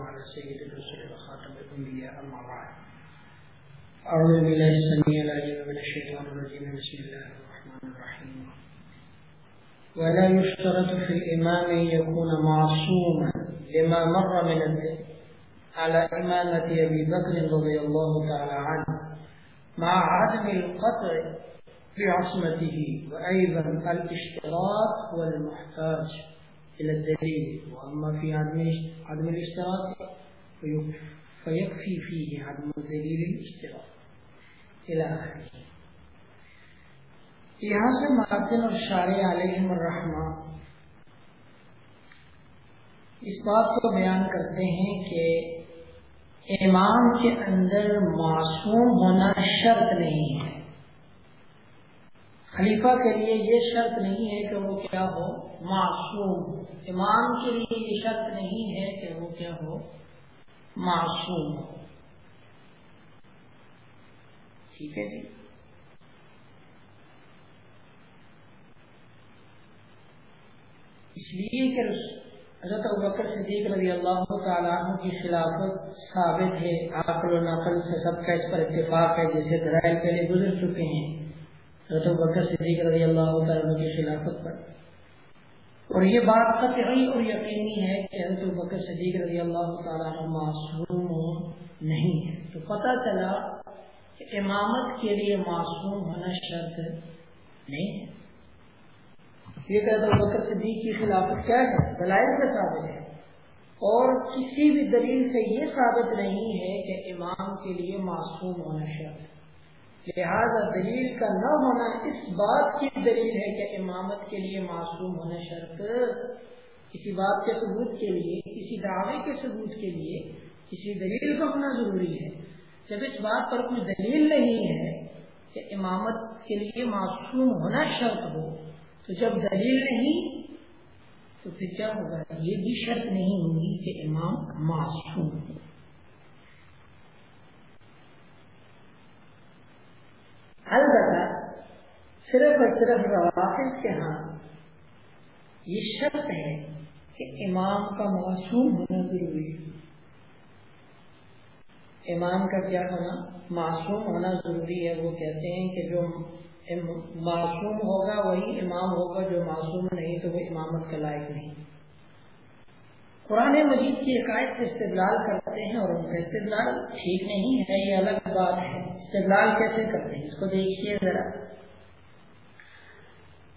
على سيد الرسل وخاتم الأنبياء أما بعد. أعوذ بالله السميع العليم من الشيطان الرجيم. بسم الله الرحمن الرحيم. ولا يشترط في الإمام أن يكون معصوما لما مر من الذكر على إمامة أبي بكر رضي الله تعالى عنه، مع عدم القطع بعصمته، وأيضا الاشتراط والمحتاج. إلى الدليل وأما في عدم فيكفي فيه عدم دلیل إلى آخره. یہاں سے ماتن اور شارع علیہم الرحمہ اس بات کو بیان کرتے ہیں کہ امام کے اندر معصوم ہونا شرط نہیں ہے۔ خلیفہ کے لیے یہ شرط نہیں ہے کہ وہ کیا ہو؟ معصوم. امام کے لیے یہ شرط نہیں ہے کہ وہ کیا ہو؟ معصوم. ٹھیک ہے جی؟ اس لیے کہ حضرت بکر صدیق رضی اللہ تعالیٰ عنہ کی خلافت ثابت ہے عقل و نقل سے سب کا اس پر اتفاق ہے جیسے درائل پہلے گزر چکے ہیں۔ حضرت بکر صدیق رضی اللہ تعالیٰ عنہ کی خلافت پر۔ اور یہ بات قطعی اور یقینی ہے کہ حضرت بکر صدیق رضی اللہ تعالیٰ معصوم نہیں ہے تو پتہ چلا کہ امامت کے لیے معصوم ہونا شرط نہیں ہے۔ یہ کہتا بکر صدیق کی خلافت کیا ہے؟ دلائل سے ثابت ہے اور کسی بھی دلیل سے یہ ثابت نہیں ہے کہ امام کے لیے معصوم ہونا شرط لہذا دلیل کا نہ ہونا اس بات کی دلیل ہے کہ امامت کے لیے معصوم ہونا شرط، کسی بات کے ثبوت کے لیے، کسی دعوے کے ثبوت کے لیے کسی دلیل کا ہونا ضروری ہے۔ جب اس بات پر کوئی دلیل نہیں ہے کہ امامت کے لیے معصوم ہونا شرط ہو، تو جب دلیل نہیں، تو پھر کیا ہوگا؟ یہ بھی شرط نہیں ہوگی کہ امام معصوم ہو البتہ صرف روافظ کے ہاں یہ شرط ہے کہ امام کا معصوم ہونا ضروری ہے۔ امام کا کیا ہونا؟ معصوم ہونا ضروری ہے۔ وہ کہتے ہیں کہ جو معصوم ہوگا وہی امام ہوگا، جو معصوم نہیں تو وہ امامت کا لائق نہیں۔ قرآن مجید کی عقائد سے استدلال کرتے ہیں اور ان کا استدلال ٹھیک نہیں ہے، یہ الگ بات ہے۔ استدلال کیسے کرتے ہیں؟ اس کو دیکھیے ذرا۔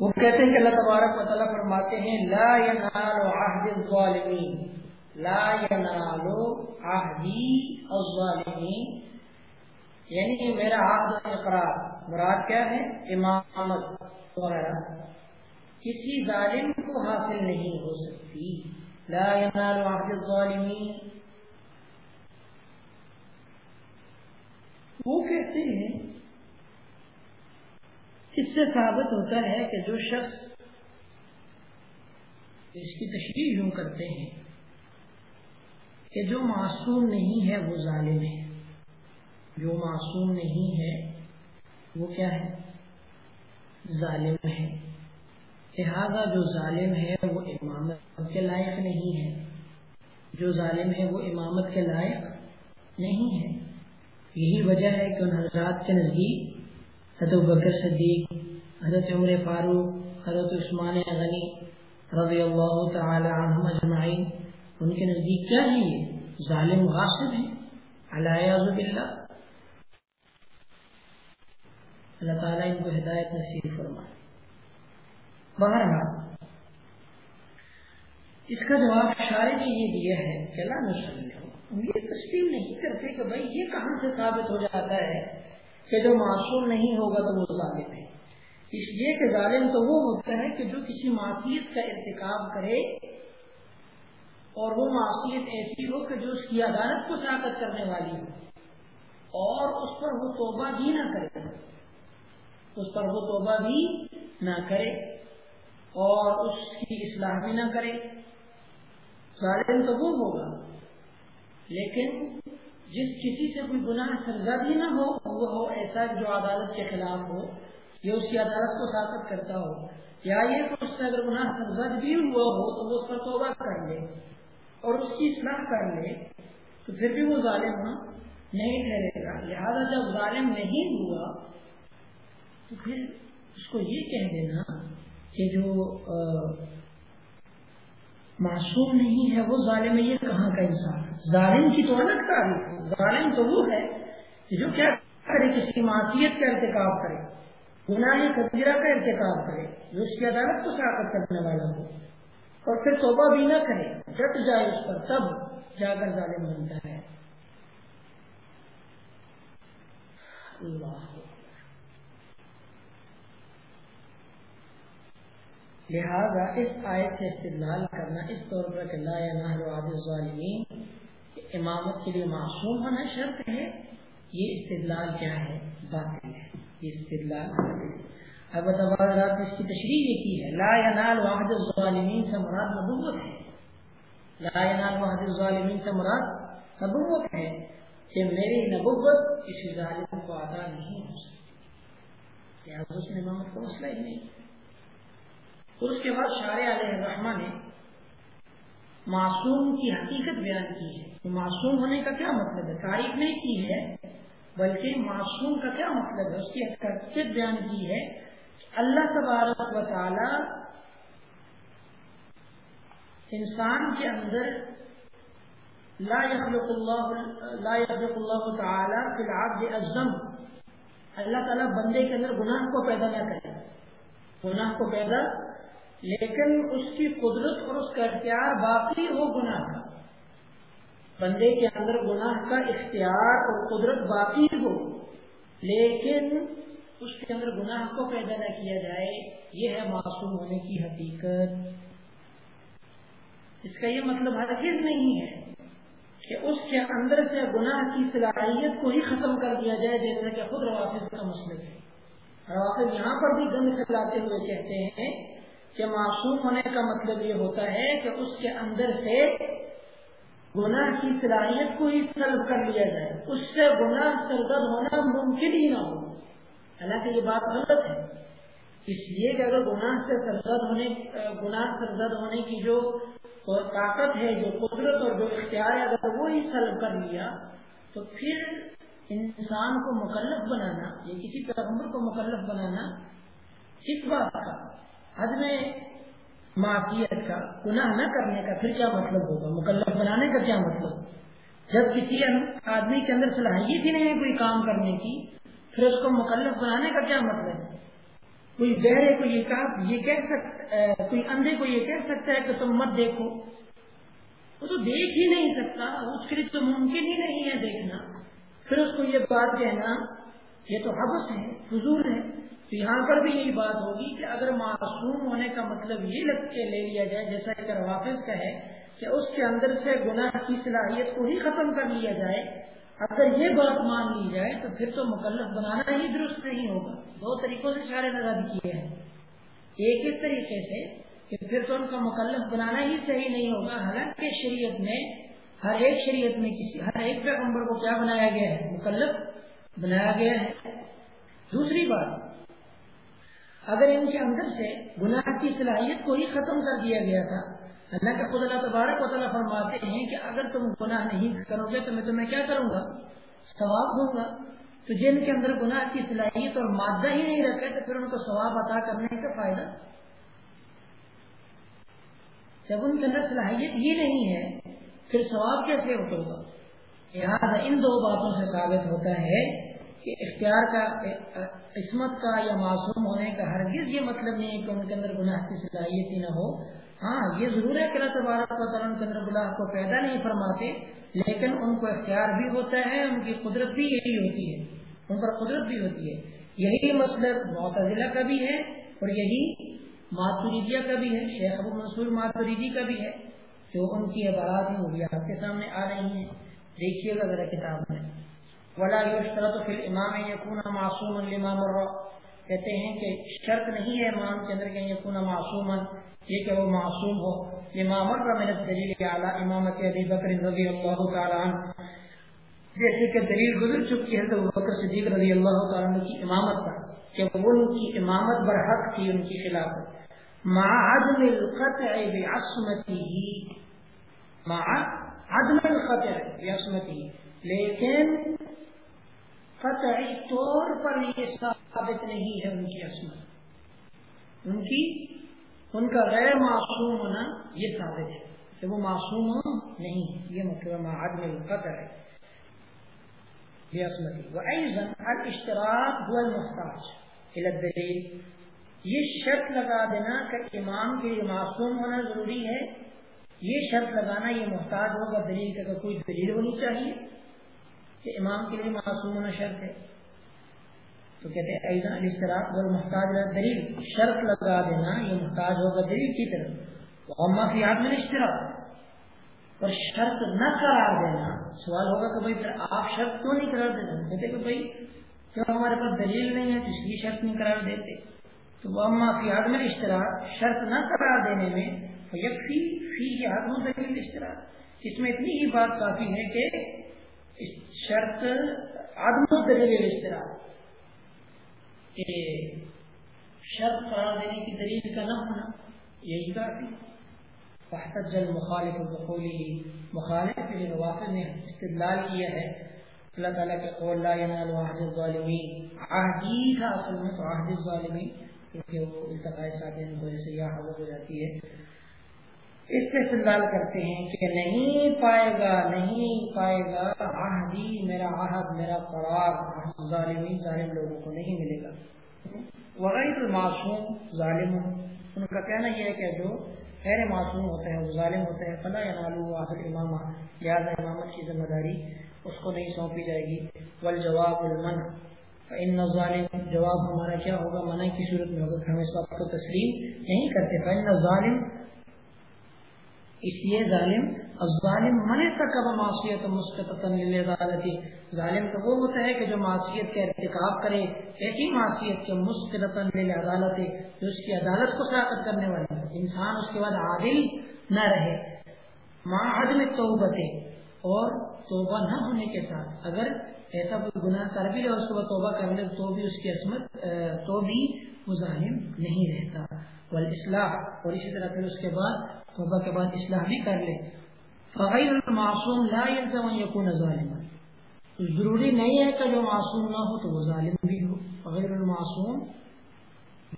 وہ کہتے ہیں کہ اللہ تبارک و تعالیٰ فرماتے ہیں، لا ینال عہد الظالمین، لا ینال عہدی الظالمین۔ یعنی کہ میرا عہد اقرار۔ مراد کیا ہے؟ امامت۔ وغیرہ کسی ظالم کو حاصل نہیں ہو سکتی۔ لا ينال عهد الظالمین۔ وہ کہتے ہیں اس سے ثابت ہوتا ہے کہ جو شخص اس کی تشریح یوں کرتے ہیں کہ جو معصوم نہیں ہے وہ ظالم ہے۔ جو معصوم نہیں ہے وہ کیا ہے؟ ظالم ہے۔ لہذا جو ظالم ہے وہ امامت کے لائق نہیں ہے۔ جو ظالم ہے وہ امامت کے لائق نہیں ہے۔ یہی وجہ ہے کہ ان حضرات کے نزدیک حضرت بکر صدیق، حضرت عمر فاروق، حضرت عثمان غنی رضی اللہ تعالی عنہم اجمعین۔ ان کے نزدیک کیا ہے یہ؟ ظالم غاصب ہے علیہ باللہ۔ اللہ تعالیٰ ان کو ہدایت نصیب فرمائے۔ بہرحال، اس کا جواب شاعر نے یہ دیا ہے کہ اللہ مسلم یہ تسلیم نہیں کرتے کہ بھائی یہ کہاں سے ثابت ہو جاتا ہے؟ کہ جو معصوم نہیں ہوگا تو وہ ظالم ہے۔ اس لیے کہ ظالم تو وہ ہوتا ہے کہ جو کسی معصیت کا ارتکاب کرے اور وہ معصیت ایسی ہو کہ جو اس کی عدالت کو ساقت کرنے والی ہو اور اس پر وہ توبہ بھی نہ کرے۔ اس پر وہ توبہ بھی نہ کرے اور اس کی اصلاح بھی نہ کرے۔ ظالم تو وہ ہوگا، لیکن جس کسی سے کوئی گناہ سرزد ہی نہ ہو، وہ ہو ایسا جو عدالت کے خلاف ہو، یا اس کی عدالت کو ساخت کرتا ہو۔ یا یہ کہ اس سے اگر گناہ سرزد بھی ہوا ہو، تو وہ اس پر توبہ کر لے اور اس کی اصلاح کر لے، تو پھر بھی وہ ظالم ہاں، نہیں ٹھہرے گا۔ لہذا جب ظالم نہیں ہوا، تو پھر اس کو یہ کہہ دینا کہ جو معصوم نہیں ہے وہ ظالم ہے، یہ کہاں کا انسان ظالم کی تو الگ تعریف ظالم تو وہ ہے کہ جو کیا کرے، کسی معاشیت کا ارتکاب کرے، گناہ قبیرہ کا ارتکاب کرے، جو اس کی عدالت کو شراکت کرنے والا ہو۔ اور پھر توبہ بھی نہ کرے، ڈٹ جائے اس پر، تب جا کر ظالم بنتا ہے۔ اللہ۔ لہذا اس آیت سے استدلال کرنا، اس طور پر کہ لا ظالمین امامت کے لیے معصوم ہونا شرط ہے، یہ استدلال کیا ہے؟ باطل ہے، یہ استدلال اب رات اس کی تشریح یہ کی ہے، لا ینال واحد الظالمین سے مراد نبوت ہے۔ لا ینال واحد الظالمین سے مراد نبوت ہے کہ میری نبوت کسی ظالم کو عطا نہیں ہو سکتی۔ اس امامت کا مسئلہ ہی نہیں۔ اس کے بعد شار علیہ الرحمٰ نے معصوم کی حقیقت بیان کی ہے۔ معصوم ہونے کا کیا مطلب ہے؟ تعریف نہیں کی ہے، بلکہ معصوم کا کیا مطلب ہے؟ اس کی حقیقت بیان کی ہے۔ اللہ تبارک و تعالی انسان کے اندر لا يخلق اللہ، لا يخلق اللہ تعالی فی العبد الزم اللہ تعالیٰ بندے کے اندر گناہ کو پیدا نہ کرے۔ گناہ کو پیدا لیکن اس کی قدرت اور اس کا اختیار باقی ہو گناہ کا بندے کے اندر گناہ کا اختیار اور قدرت باقی ہو، لیکن اس کے اندر گناہ کو پیدا نہ کیا جائے، یہ ہے معصوم ہونے کی حقیقت۔ اس کا یہ مطلب ہرگز نہیں ہے کہ اس کے اندر سے گناہ کی صلاحیت کو ہی ختم کر دیا جائے، جیسا کہ خود روافظ کا مسئلہ ہے۔ روافظ یہاں پر بھی گند پھیلاتے ہوئے کہتے ہیں کہ معصوم ہونے کا مطلب یہ ہوتا ہے کہ اس کے اندر سے گناہ کی صلاحیت کو ہی سلب کر لیا جائے۔ اس سے گناہ سرگد ہونا ممکن ہی نہ ہو۔ حالانکہ یہ بات غلط ہے۔ اس لیے کہ اگر گناہ سے سرزد ہونے، گناہ سرزد ہونے کی جو طاقت ہے، جو قدرت اور جو اختیار ہے، اگر وہ ہی سلب کر لیا، تو پھر انسان کو مکلف بنانا یا کسی پیغمبر کو مکلف بنانا اس بات کا عدم معاشیت کا، گناہ نہ کرنے کا پھر کیا مطلب ہوگا؟ مکلف بنانے کا کیا مطلب؟ جب کسی آدمی کے اندر صلاحیت ہی نہیں ہے کوئی کام کرنے کی، پھر اس کو مکلف بنانے کا کیا مطلب؟ ہے کوئی گہرے کو یہ کہا، یہ کہہ سکتا کوئی اندھے کو یہ کہہ سکتا ہے کہ تم مت دیکھو۔ وہ تو دیکھ ہی نہیں سکتا، اس کے لیے تو ممکن ہی نہیں ہے دیکھنا۔ پھر اس کو یہ بات کہنا، یہ تو حبس ہے، فضول ہے۔ تو یہاں پر بھی یہی بات ہوگی کہ اگر معصوم ہونے کا مطلب یہ لگ کے لے لیا جائے، جیسا کہ واپس کا ہے کہ اس کے اندر سے گناہ کی صلاحیت کو ہی ختم کر لیا جائے، اگر یہ بات مان لی جائے تو پھر تو مکلف بنانا ہی درست نہیں ہوگا۔ دو طریقوں سے سارے نظر کیے ہیں۔ ایک اس طریقے سے کہ پھر تو ان کا مکلف بنانا ہی صحیح نہیں ہوگا۔ حالانکہ شریعت میں ہر ایک شریعت میں کسی، ہر ایک پیغمبر کو کیا بنایا گیا ہے؟ مکلف بنایا گیا ہے۔ دوسری بات اگر ان کے اندر سے گناہ کی صلاحیت کو ہی ختم کر دیا گیا تھا، اللہ کا خود اللہ تبارک و تعالیٰ فرماتے ہیں کہ اگر تم گناہ نہیں کرو گے تو میں تمہیں کیا کروں گا؟ ثواب دوں گا۔ تو جن کے اندر گناہ کی صلاحیت اور مادہ ہی نہیں رکھے تو پھر ان کو ثواب عطا کرنے کا فائدہ؟ جب ان کے اندر صلاحیت ہی نہیں ہے، پھر ثواب کیسے ہوگا؟ لہٰذا ان دو باتوں سے ثابت ہوتا ہے کہ اختیار کا قسمت کا یا معصوم ہونے کا ہرگز یہ مطلب نہیں ہے کہ ان کے اندر گناہ کی صلاحیت ہی نہ ہو۔ ہاں یہ ضرور ہے کہ اللہ تبارک و تعالیٰ ان کے اندر گناہ کو پیدا نہیں فرماتے، لیکن ان کو اختیار بھی ہوتا ہے، ان کی قدرت بھی یہی ہوتی ہے۔ ان پر قدرت بھی ہوتی ہے۔ یہی مطلب معتزلہ کا بھی ہے اور یہی ماتوریدیا کا بھی ہے، شیخ ابو منصور ماتوریدی کا بھی ہے۔ جو ان کی عبارات ہیں، وہ بھی آپ کے سامنے آ رہی ہیں۔ دیکھیے گا ذرا کتاب میں۔ ولا يشترط في الامام يكون معصوما لما مر. کہتے ہیں کہ شرط نہیں ہے امام کے اندر کہ يكون معصوما، یہ کہ وہ معصوم ہو. لما مر من الدلیل على امامت ابی بکر رضی اللہ تعالی عنہ جیسے کہ دلیل گزر چکی ہے تو بکر صدیق رضی اللہ تعالی عنہ کی امامت کا کہ وہ ان کی امامت برحق تھی، ان کی خلاف. مع عدم القطع بعصمته. مع عدم القطع یسمتی لیکن قطعی طور پر یہ ثابت نہیں ہے ان کی عصمت۔ ان کی، ان کا غیر معصوم ہونا یہ ثابت ہے کہ وہ معصوم نہیں یہ مطلب عدم القطع ہے۔ اشتراک هو المحتاج۔ الى الدلیل۔ یہ شرط لگا دینا کہ امام کے لیے معصوم ہونا ضروری ہے۔ یہ شرط لگانا یہ محتاج ہوگا دلیل کا کوئی دلیل ہونی چاہیے۔ کہ امام کے لیے معصوم ہونا شرط ہے۔ تو کہتے ہیں ایزن اشتراک اور محتاج دلیل شرط لگا دینا، یہ محتاج ہوگا دلیل کی طرف۔ اما فی آدمی اشتراک اور شرط نہ قرار دینا۔ سوال ہوگا کہ بھائی، پھر آپ شرط کیوں نہیں قرار دینا کہتے کہ بھائی، کیوں ہمارے پاس دلیل نہیں ہے، تو اس لیے شرط نہیں قرار دیتے۔ تو وہ اما فی آدمی اشتراک شرط نہ قرار دینے میں یکفی فی آدم دلیل اشتراک اس میں اتنی ہی بات کافی ہے کہ شرط عدم دلیل اشتراک کہ شرط قرار دینے کی دلیل کا نہ ہونا، یہی کافی فحتج المخالف بقوله، مخالف کے نوافذ نے استدلال کیا ہے. اللہ تعالیٰ کے قول، لا ینال عہد الظالمین. عہدی تھا اصل میں تو عہد الظالمین، کیونکہ وہ التقاء ساتھین کو جیسے یہ حضرت ہو جاتی ہے. اس سے استدلال کرتے ہیں کہ نہیں پائے گا، نہیں پائے گا عہدی میرا عہد، میرا قرار ظالمین ظالم لوگوں کو نہیں ملے گا۔ وغیر معصوم، ظالم ان کا کہنا یہ ہے کہ جو خیر معصوم ہوتے ہیں وہ ظالم ہوتے ہیں فلاں یا نالو آخر امام لہٰذا امامت کی ذمہ داری اس کو نہیں سونپی جائے گی۔ والجواب المن ان ظالم جواب ہمارا کیا ہوگا؟ منع کی صورت میں ہوگا کہ ہم اس بات کو تسلیم نہیں کرتے۔ فن ظالم اس لیے ظالم ظالم من تک معاشیت مسقط ظالم تو وہ ہوتا ہے کہ جو معاشیت کا ارتکاب کرے، ایسی معاشیت کے مسقط عدالت جو اس کی عدالت کو ساقت کرنے والی انسان اس کے بعد عادل نہ رہے۔ ماں عدم اور توبہ نہ ہونے کے ساتھ۔ اگر ایسا کوئی گناہ کر بھی لے اس کو توبہ کر لے، تو بھی اس کی عصمت تو بھی وہ ظالم نہیں رہتا۔ والاصلاح اور اسی طرح پھر اس کے بعد توبہ کے بعد اصلاح بھی کر لے۔ فغیر المعصوم لا يلزم ان يكون ظالما۔ ضروری نہیں ہے کہ جو معصوم نہ ہو تو وہ ظالم بھی ہو۔ فغیر المعصوم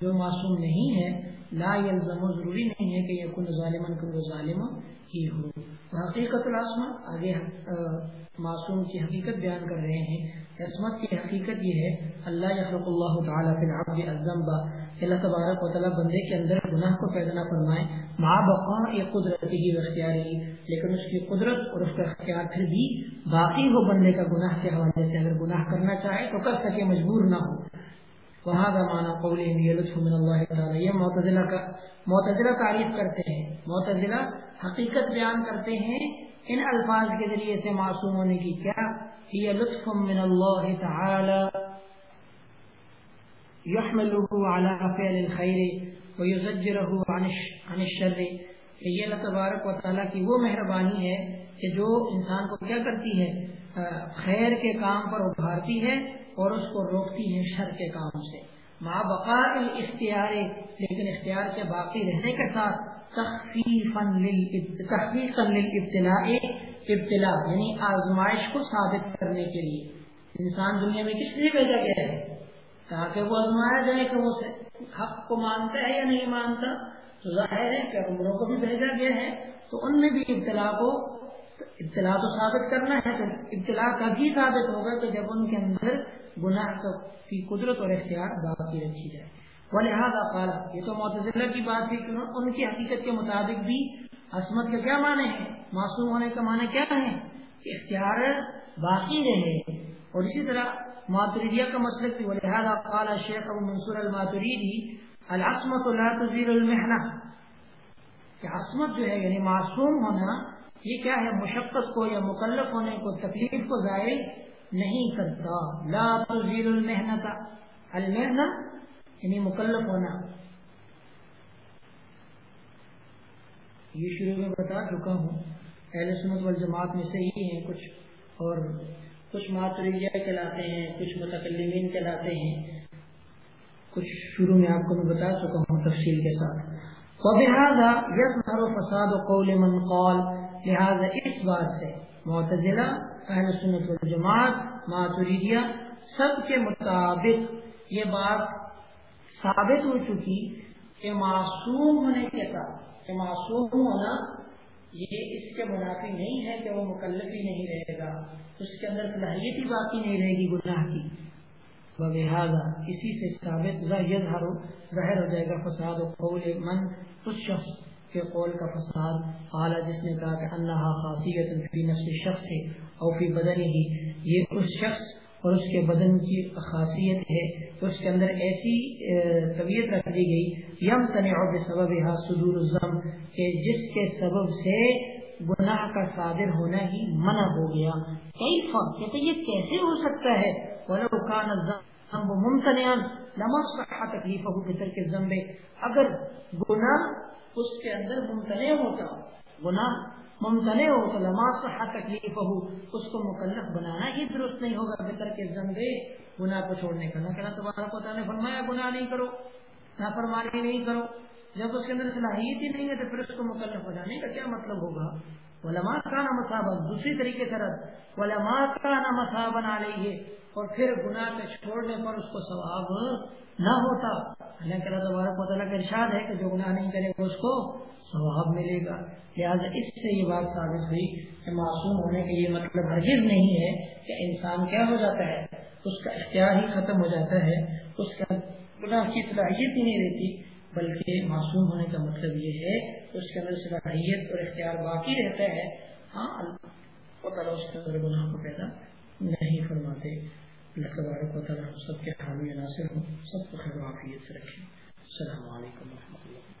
جو معصوم نہیں ہے، لا يلزم ضروری نہیں ہے کہ يكون ظالما ظالم ہی ہو۔ حقیقت الاسما آگے معصوم کی حقیقت بیان کر رہے ہیں۔ عصمت کی حقیقت یہ ہے، اللہ یخلق اللہ تعالی فی العبد الذنب۔ اللہ تبارک و تعالی بندے کے اندر گناہ کو پیدا نہ فرمائے، مع بقاء قدرتی ہی اختیاری لیکن اس کی قدرت اور اس کا اختیار پھر بھی باقی ہو بندے کا گناہ کے حوالے سے۔ اگر گناہ کرنا چاہے تو کر سکے، مجبور نہ ہو۔ وہاں کا معنی قول لطف من اللہ تعالی یہ معتزلہ کا معتزلہ تعریف کرتے ہیں. معتزلہ حقیقت بیان کرتے ہیں ان الفاظ کے ذریعے سے معصوم ہونے کی. کیا؟ یہ لطف من اللہ تعالی يحمله على فعل الخير ويزجره عن الشر. یہ اللہ تبارک و تعالیٰ کی وہ مہربانی ہے کہ جو انسان کو کیا کرتی ہے؟ خیر کے کام پر ابھارتی ہے اور اس کو روکتی ہے شر کے کام سے۔ ماں بقا اختیار لیکن اختیار کے باقی رہنے کے ساتھ تخفیفا للابتلاء ابتلا یعنی آزمائش کو ثابت کرنے کے لیے۔ انسان دنیا میں کس لیے بھیجا گیا ہے؟ تاکہ وہ آزمایا جائے کہ وہ حق کو مانتا ہے یا نہیں مانتا۔ تو ظاہر ہے کہ عمروں کو بھی بھیجا گیا ہے۔ تو ان میں بھی ابتلا کو ابتلا تو ثابت کرنا ہے، تو ابتلا کبھی ثابت ہوگا کہ جب ان کے اندر گناہ کی قدرت اور اختیار باقی رکھی جائے وہ لہٰذا قال، یہ تو معتزلہ کی بات تھی کہ ان کی حقیقت کے مطابق بھی عصمت کا کیا معنی ہے؟ معصوم ہونے کا معنی کیا ہے؟ کہ اختیار باقی رہے۔ اور اسی طرح ماتریدیا کا مسئلہ تھی وہ لہٰذا قال شیخ ابو منصور الماتریدی، العصمت لا تزیر المحنہ۔ کہ عصمت جو ہے یعنی معصوم ہونا، یہ کیا ہے؟ مشقت کو یا مکلف ہونے کو، تکلیف کو ظاہر نہیں کرتا۔ لا تزیر المحنت المحنت یعنی مکلف ہونا۔ یہ شروع میں بتا چکا ہوں۔ اہل سنت والجماعت میں سے ہی ہیں کچھ۔ اور کچھ ماتریہ کہلاتے ہیں، کچھ متکلمین کہلاتے ہیں۔ کچھ شروع میں آپ کو میں بتا چکا ہوں تفصیل کے ساتھ۔ وبهذا يظهر فساد قول من قال۔ لہذا اس بات سے معتزلہ اہل سنت الجماعت ماتریدیا سب کے مطابق یہ بات ثابت ہو چکی کہ معصوم ہونے کے ساتھ، کہ معصوم ہونا یہ اس کے منافی نہیں ہے کہ وہ مکلف ہی نہیں رہے گا۔ اس کے اندر صلاحیت ہی باقی نہیں رہے گی، گناہ کی۔ لہٰذا اسی سے ثابت ظاہر ہو جائے گا فساد و قول من، اس شخص کے قول کا فساد۔ اعلیٰ جس نے کہا کہ اللہ خاصیت فی نفس شخص ہے اور فی بدن ہی یہ اس شخص اور اس کے بدن کی خاصیت ہے۔ اس کے اندر ایسی طبیعت رکھ دی گئی یم تنع سبب صدور الزم کہ جس کے سبب سے گناہ کا صادر ہونا ہی منع ہو گیا۔ کئی فرق کہتے یہ کیسے ہو سکتا ہے؟ ولو کان الذنب ممتنعا، لما صح تکلیفہ بترک الذنب۔ اگر گناہ اس کے اندر ممتنع ہوتا گناہ ممتنع ہو تو لما صح تکلیف ہو اس کو مکلف بنانا ہی درست نہیں ہوگا۔ بکر کے زمبے گناہ کو چھوڑنے کا۔ نہ کہنا تمہارا پتا نے فرمایا، گناہ نہیں کرو نہ فرمانی نہیں کرو۔ جب اس کے اندر صلاحیت ہی نہیں ہے تو پھر اس کو مکلف بنانے کا کیا مطلب ہوگا؟ علماء کا نہ مسابن دوسری طریقے طرح علماء کا نہ مسابن آ رہی ہے اور پھر گناہ کے چھوڑنے پر اس کو ثواب نہ ہوتا۔ اللہ تعالیٰ تبارک و تعالیٰ کا ارشاد ہے کہ جو گناہ نہیں کرے گا، اس کو ثواب ملے گا۔ لہٰذا اس سے یہ بات ثابت ہوئی کہ معصوم ہونے کا یہ مطلب ہرگز نہیں ہے کہ انسان کیا ہو جاتا ہے، اس کا اختیار ہی ختم ہو جاتا ہے، اس کا گناہ کی صلاحیت ہی نہیں رہتی۔ بلکہ معصوم ہونے کا مطلب یہ ہے اس کے اندر صلاحیت اور اختیار باقی رہتا ہے۔ ہاں اللہ اس کے اندر گناہ کو پیدا نہیں فرماتے۔ اللہ تبارک و تعالیٰ سب کے حامی عناصر ہوں۔ سب کو خیر وافیت سے رکھیں۔ السلام علیکم و رحمۃ اللہ۔